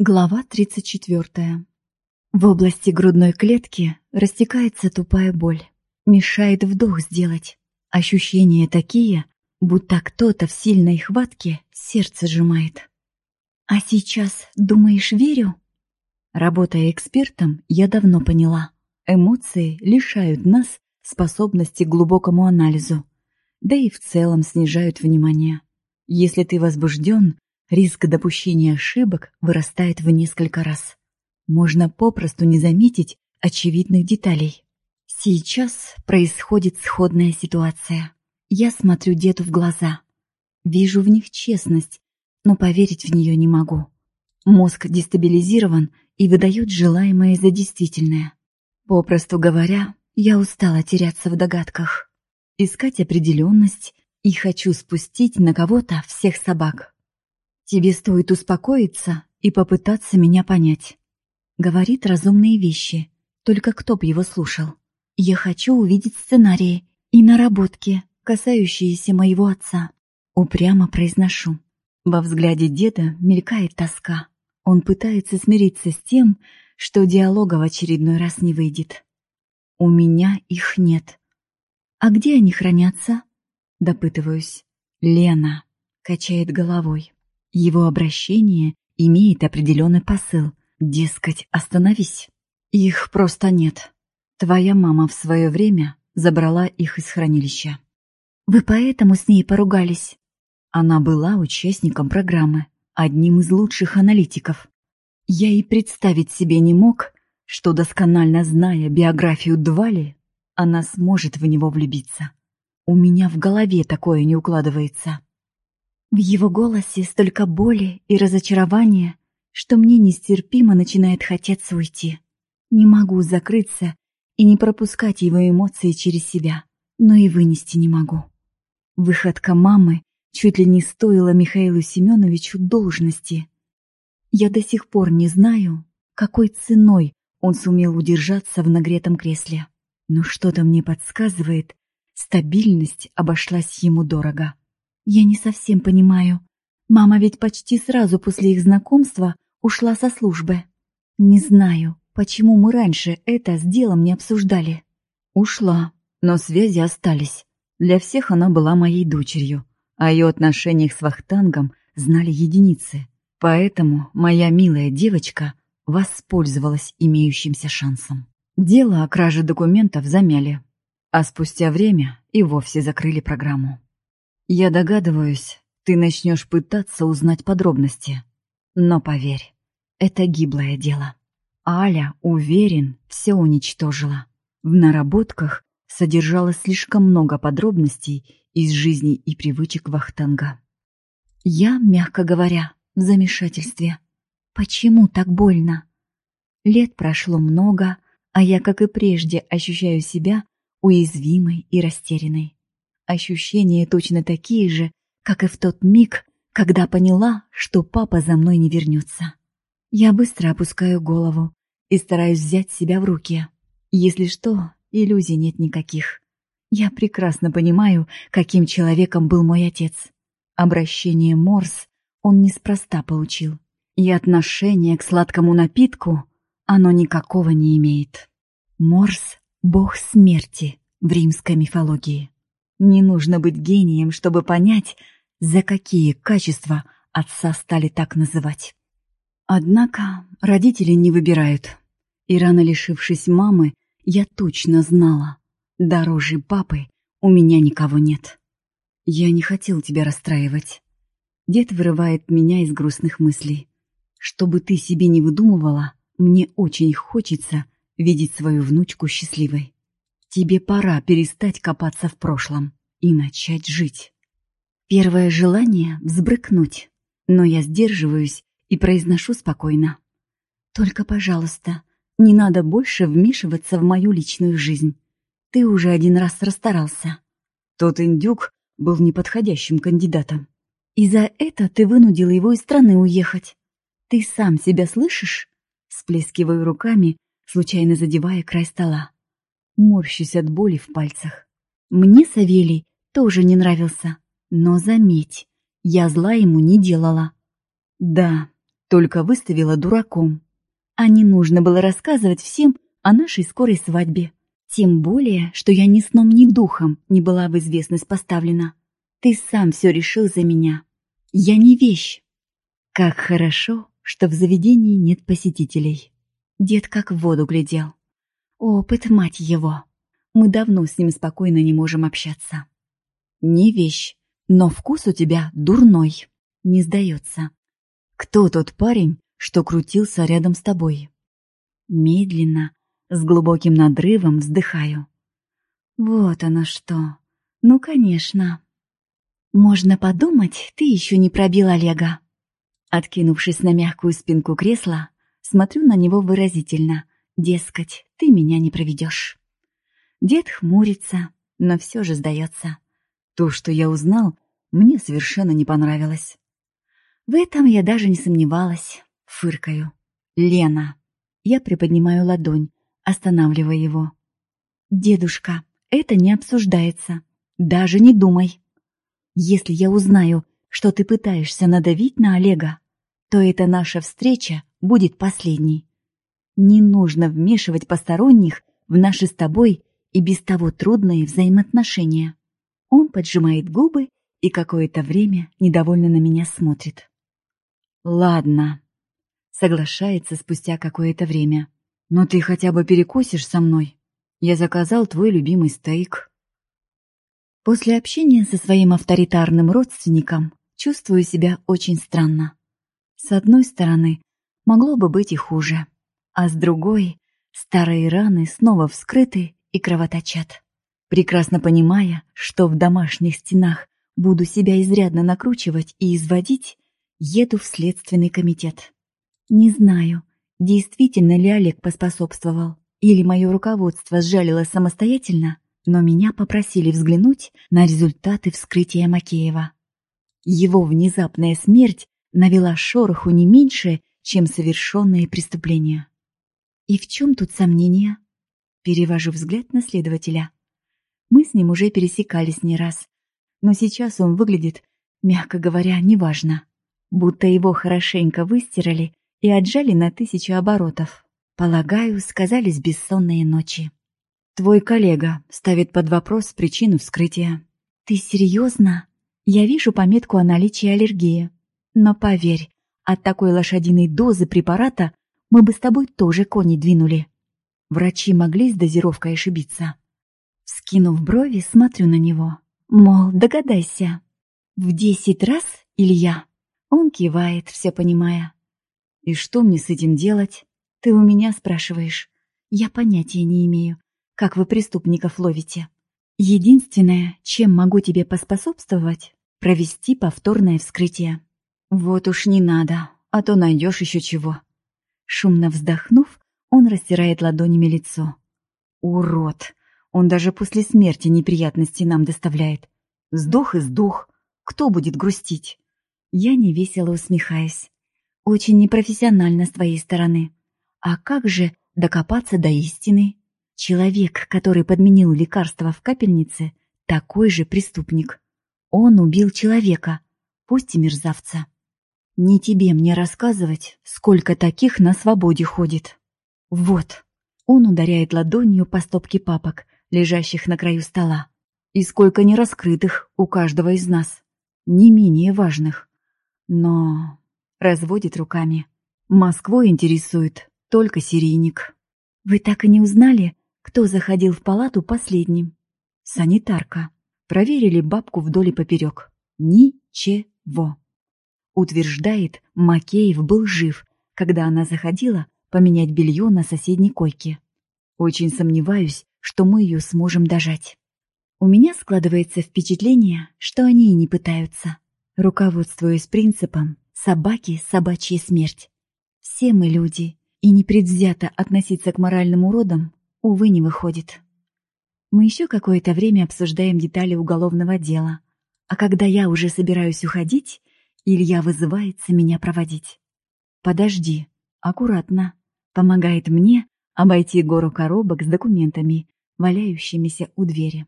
Глава 34. В области грудной клетки растекается тупая боль. Мешает вдох сделать. Ощущения такие, будто кто-то в сильной хватке сердце сжимает. А сейчас, думаешь, верю? Работая экспертом, я давно поняла. Эмоции лишают нас способности к глубокому анализу, да и в целом снижают внимание. Если ты возбужден, риск допущения ошибок вырастает в несколько раз. Можно попросту не заметить очевидных деталей. Сейчас происходит сходная ситуация. Я смотрю деду в глаза. Вижу в них честность, но поверить в нее не могу. Мозг дестабилизирован и выдает желаемое за действительное. Попросту говоря, я устала теряться в догадках, искать определенность и хочу спустить на кого-то всех собак. Тебе стоит успокоиться и попытаться меня понять. Говорит разумные вещи, только кто б его слушал. Я хочу увидеть сценарии и наработки, касающиеся моего отца. Упрямо произношу. Во взгляде деда мелькает тоска. Он пытается смириться с тем, что диалога в очередной раз не выйдет. У меня их нет. А где они хранятся? Допытываюсь. Лена качает головой. Его обращение имеет определенный посыл. Дескать, остановись. Их просто нет. Твоя мама в свое время забрала их из хранилища. Вы поэтому с ней поругались? Она была участником программы, одним из лучших аналитиков. Я и представить себе не мог, что, досконально зная биографию Двали, она сможет в него влюбиться. У меня в голове такое не укладывается. В его голосе столько боли и разочарования, что мне нестерпимо начинает хотеться уйти. Не могу закрыться и не пропускать его эмоции через себя, но и вынести не могу. Выходка мамы чуть ли не стоила Михаилу Семеновичу должности. Я до сих пор не знаю, какой ценой он сумел удержаться в нагретом кресле. Но что-то мне подсказывает, стабильность обошлась ему дорого. Я не совсем понимаю. Мама ведь почти сразу после их знакомства ушла со службы. Не знаю, почему мы раньше это с делом не обсуждали. Ушла, но связи остались. Для всех она была моей дочерью. О ее отношениях с Вахтангом знали единицы. Поэтому моя милая девочка воспользовалась имеющимся шансом. Дело о краже документов замяли, а спустя время и вовсе закрыли программу. Я догадываюсь, ты начнешь пытаться узнать подробности. Но поверь, это гиблое дело. Аля, уверен, все уничтожила. В наработках содержалось слишком много подробностей из жизни и привычек Вахтанга. Я, мягко говоря, в замешательстве. Почему так больно? Лет прошло много, а я, как и прежде, ощущаю себя уязвимой и растерянной. Ощущения точно такие же, как и в тот миг, когда поняла, что папа за мной не вернется. Я быстро опускаю голову и стараюсь взять себя в руки. Если что, иллюзий нет никаких. Я прекрасно понимаю, каким человеком был мой отец. Обращение Морс он неспроста получил. И отношение к сладкому напитку оно никакого не имеет. Морс — бог смерти в римской мифологии. Не нужно быть гением, чтобы понять, за какие качества отца стали так называть. Однако родители не выбирают. И рано лишившись мамы, я точно знала, дороже папы у меня никого нет. Я не хотел тебя расстраивать. Дед вырывает меня из грустных мыслей. Чтобы ты себе не выдумывала, мне очень хочется видеть свою внучку счастливой. Тебе пора перестать копаться в прошлом и начать жить. Первое желание — взбрыкнуть, но я сдерживаюсь и произношу спокойно. Только, пожалуйста, не надо больше вмешиваться в мою личную жизнь. Ты уже один раз расстарался. Тот индюк был неподходящим кандидатом. И за это ты вынудила его из страны уехать. Ты сам себя слышишь? Сплескиваю руками, случайно задевая край стола морщусь от боли в пальцах. Мне Савелий тоже не нравился, но заметь, я зла ему не делала. Да, только выставила дураком. А не нужно было рассказывать всем о нашей скорой свадьбе. Тем более, что я ни сном, ни духом не была в известность поставлена. Ты сам все решил за меня. Я не вещь. Как хорошо, что в заведении нет посетителей. Дед как в воду глядел. Опыт, мать его. Мы давно с ним спокойно не можем общаться. Не вещь, но вкус у тебя дурной. Не сдается. Кто тот парень, что крутился рядом с тобой? Медленно, с глубоким надрывом вздыхаю. Вот оно что. Ну, конечно. Можно подумать, ты еще не пробил Олега. Откинувшись на мягкую спинку кресла, смотрю на него выразительно. Дескать, ты меня не проведешь. Дед хмурится, но все же сдается. То, что я узнал, мне совершенно не понравилось. В этом я даже не сомневалась. Фыркаю. Лена. Я приподнимаю ладонь, останавливая его. «Дедушка, это не обсуждается. Даже не думай. Если я узнаю, что ты пытаешься надавить на Олега, то эта наша встреча будет последней. Не нужно вмешивать посторонних в наши с тобой и без того трудные взаимоотношения. Он поджимает губы и какое-то время недовольно на меня смотрит. «Ладно», — соглашается спустя какое-то время. «Но ты хотя бы перекусишь со мной? Я заказал твой любимый стейк». После общения со своим авторитарным родственником чувствую себя очень странно. С одной стороны, могло бы быть и хуже, а с другой, старые раны снова вскрыты и кровоточат. Прекрасно понимая, что в домашних стенах буду себя изрядно накручивать и изводить, еду в следственный комитет. Не знаю, действительно ли Олег поспособствовал, или мое руководство сжалило самостоятельно, но меня попросили взглянуть на результаты вскрытия Макеева. Его внезапная смерть навела шороху не меньше, чем совершенные преступления. И в чем тут сомнение? Перевожу взгляд на следователя. Мы с ним уже пересекались не раз, но сейчас он выглядит, мягко говоря, неважно. Будто его хорошенько выстирали и отжали на тысячу оборотов. Полагаю, сказались бессонные ночи. Твой коллега ставит под вопрос причину вскрытия. Ты серьезно? Я вижу пометку о наличии аллергии. Но поверь, от такой лошадиной дозы препарата мы бы с тобой тоже кони двинули. Врачи могли с дозировкой ошибиться. Скинув брови, смотрю на него. Мол, догадайся. В десять раз, Илья? Он кивает, все понимая. И что мне с этим делать? Ты у меня спрашиваешь. Я понятия не имею, как вы преступников ловите. Единственное, чем могу тебе поспособствовать, провести повторное вскрытие. Вот уж не надо, а то найдешь еще чего. Шумно вздохнув, он растирает ладонями лицо. Урод! Он даже после смерти неприятности нам доставляет. Сдох и сдох. Кто будет грустить? Я невесело усмехаюсь. Очень непрофессионально с твоей стороны. А как же докопаться до истины? Человек, который подменил лекарство в капельнице, такой же преступник. Он убил человека, пусть и мерзавца. Не тебе мне рассказывать, сколько таких на свободе ходит. Вот. Он ударяет ладонью по стопке папок, лежащих на краю стола. И сколько нераскрытых у каждого из нас. Не менее важных. Но... Разводит руками. Москву интересует только серийник. Вы так и не узнали, кто заходил в палату последним? Санитарка. Проверили бабку вдоль и поперек. Ничего. Утверждает, Макеев был жив, когда она заходила поменять белье на соседней койке. Очень сомневаюсь, что мы ее сможем дожать. У меня складывается впечатление, что они и не пытаются. Руководствуясь принципом «собаки – собачья смерть». Все мы люди, и непредвзято относиться к моральным уродам, увы, не выходит. Мы еще какое-то время обсуждаем детали уголовного дела, а когда я уже собираюсь уходить, Илья вызывается меня проводить. «Подожди, аккуратно», помогает мне обойти гору коробок с документами, валяющимися у двери.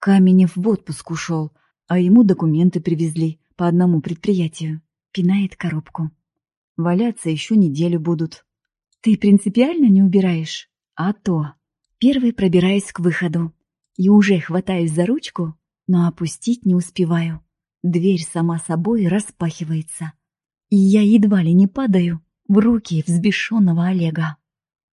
Каменев в отпуск ушел, а ему документы привезли по одному предприятию. Пинает коробку. Валяться еще неделю будут. Ты принципиально не убираешь? А то. Первый пробираюсь к выходу. И уже хватаюсь за ручку, но опустить не успеваю. Дверь сама собой распахивается. И я едва ли не падаю в руки взбешенного Олега.